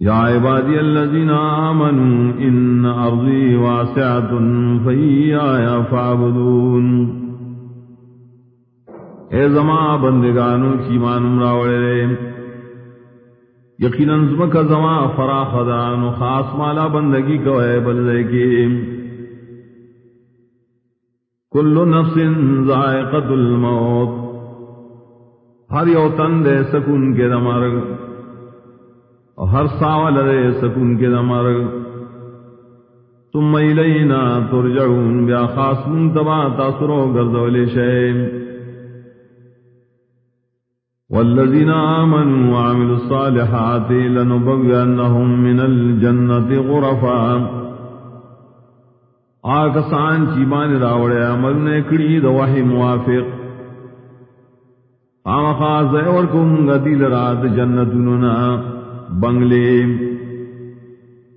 يا عبادي الذين آمنوا إن أرضي واسعة فإياي فاعبدون. اے زما بندگانو کی مانم راوڑے یقیناً زمکا زما فراخ دانو خاص مالا بندگی کو اے بلدے کی. کل نفس ذائقت الموت. ہر یو تن دے سکون کے دمرگ. اور ہر ساول رے سکون کے دمر تم الینا ترجعون، بیا خاص من منتبا تاثرو گردول شیم والذین آمنوا وعملوا الصالحات لنبوئنهم من الجنة غرفا۔ آکسان چیمان راوڑے عمل نے کڑی دواہی موافق۔ آم خاص ورکم گدیل رات جنتنا بنگلے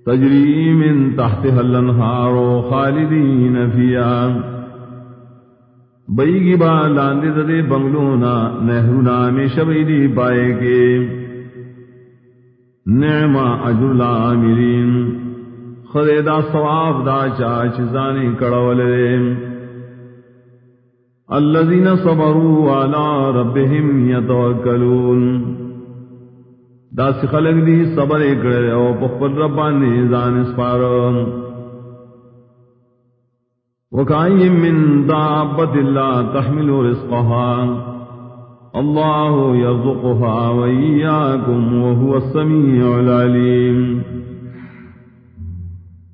تجری من تحت الانہار خالدین فیا بیگی با لاندے دے بنگلونا نہرونا میں شبیدی پائے کے۔ نعم اجر العاملین خریدا ثواب دا چاچ زانی کڑولے الذين صبروا على ربهم يتوكلون دا خلق دی صبر اکڑے او پخبر ربانی زان اسپارم وکائیم من دابت اللہ تحمل رزقها اللہ یرزقها ویاکم وهو السمیع العلیم۔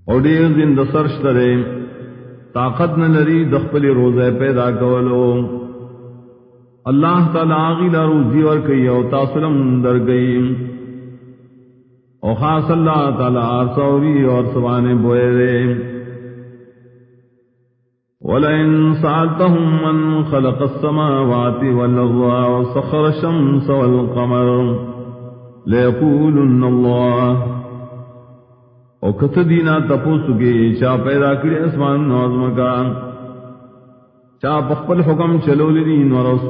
اور دیر زند سرش ترے طاقت نہ لری دخپل روزے پیدا کولو۔ اللہ تعالی آغی لا روزی اور کئی او تاسلم در گئی۔ او خاص اللہ تعالی آرسوری اور سوانے بوئے دے۔ وَلَئِن سَأَلْتَهُم مَّن خَلَقَ السَّمَاوَاتِ وَالْأَرْضَ وَسَخَّرَ الشَّمْسَ وَالْقَمَرَ لَيَقُولُنَّ اللَّهُ۔ او کت دینا تپوسو کے چا پیدا کری اسمان نوزم کا چا پخپل حکم چلو لین اور اس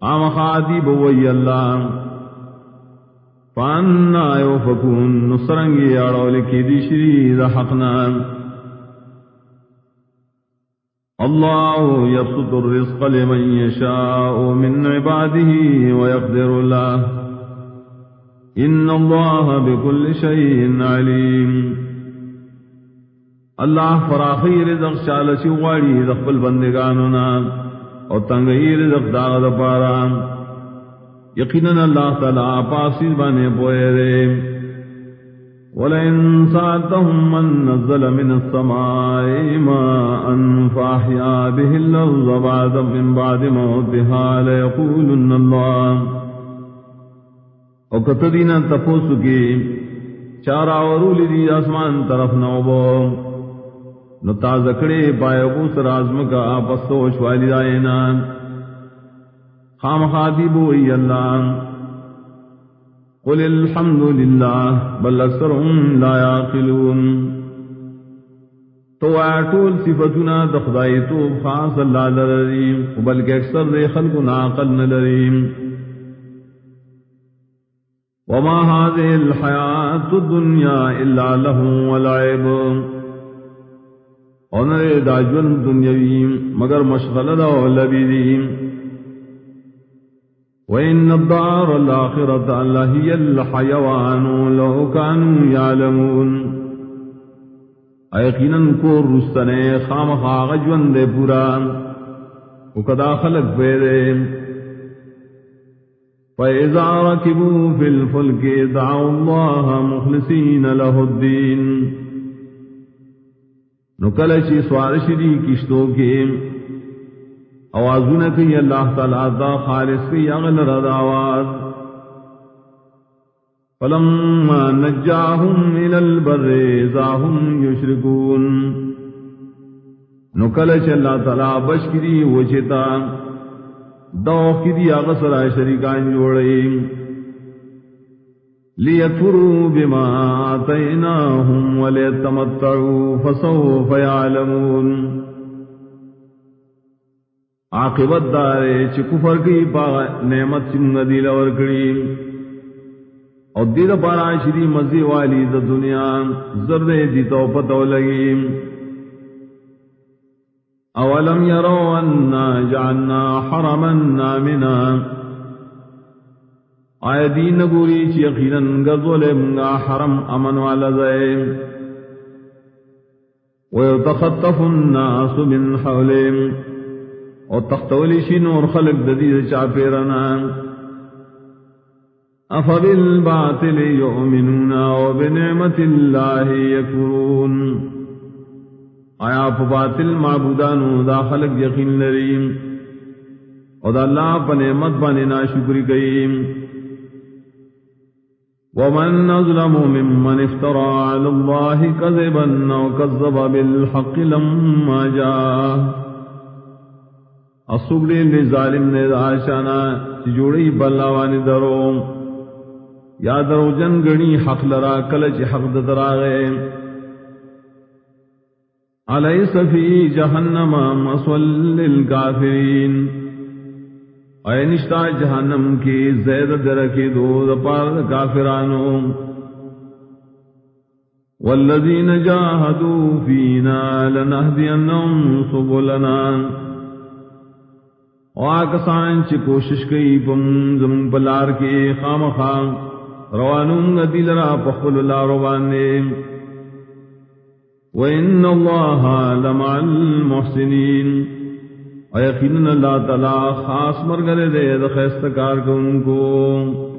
آم خادی بوئی اللہ۔ فانا یو فکون نصرنگی اڑو لکی دی شری رحقنا اللہ یبسط الرزق لمن یشاء من عباده ويقدر اللہ۔ ان اللہ بكل شيء علیم۔ اللہ فراخی رزق چال چواڑی رقبل بندگانونا. اور تنگئی رزق داغ پارا. یقیناً اللہ تعالیٰ پاسی بانے پوئے رے وَلَئِن سَعَلْتَهُم مَّن نَّزَّلَ مِنَ السَّمَاءِ مَاءً فَأَحْيَا بِهِ الْأَرْضَ بَعْدَ مِن بَعْدِ مَوْتِهَا لَيَقُولُنَّ اللَّهُ. او کتدینا تپوسو کی، چارا ورولی دی آسمان طرف نوبو. نو تازکڑے پائے بوس رازم کا آپس سوچ والی آئینا خام خادی بوئی اللہ. قل الحمد للہ بل اکثرهم لا یاقلون. تو آٹول صفتنا دخدائی تو خاص اللہ لریم بلکہ اکثر دے خلق ناقل نلریم وما هذه الحياة الدنيا إلا له ولعب اونر دا جن دنیاوی مگر مشغل دا الدار الآخرة لهي الحيوان لو كانوا يعلمون. ایقینا کو رستنے خام خاغ جون دے پورا وکدا خلق پیدے. فإذا ركبوا في الفلك دعوا الله مخلصين له الدين. نو کل چی سوار شری کشتوں کے آوازوں کی اللہ تعالی دا خالص کی اغل رد آواز۔ فلما نجاہم الى البر ازاہم یشرکون۔ نو کل چی اللہ تعالی بشکری وچتا دوخ کی دی اغسر شریکان جوڑئی ليكفروا بما آتيناهم وليتمتعوا فسوف يعلمون عاقبت دارے چ کفر کی پا نعمت سنگ دی لور کڑی اور دید پارا شری مزی والی دا دنیا زرد دی تو پتو لگی اولم یرو انا جعلنا حرما نامنا آیا دین گوری چی یقینا گزول منگا حرم امن والا زائے؟ ويتخطف الناس من حولهم۔ وتختولي شي نور خلق دديد چاپیرنا افبالباطل یؤمنون يؤمنون وبنعمة الله يكفرون آیا پا باطل معبودانو دا خلق یقین لریم۔ او دا اللہ پا نعمت بانے ناشکری کئیم ومن نظلم ممن افترى على الله كذبا او كذب بالحق لما جاء اصبر لظالم نے عاشانا جوڑی بلاوانی درو یا درو جنگنی حق لرا کلچ حق دترا گئے علیس فی جہنم مسول للکافرین اے نشتا جہنم کی زید درکی دو دپار کافرانو. والذین جاہدوا فینا لنہدینہم سبلنا. واکسان چی کوشش کئی پم زم پلار کے خام خام روانوں گا دل را پخل اللہ روانے وَإِنَّ اللَّهَ لَمَعَ الْمُحْسِنِينَ. اور یقین اللہ تعالی خاص مرگرے دے خیست کار کو۔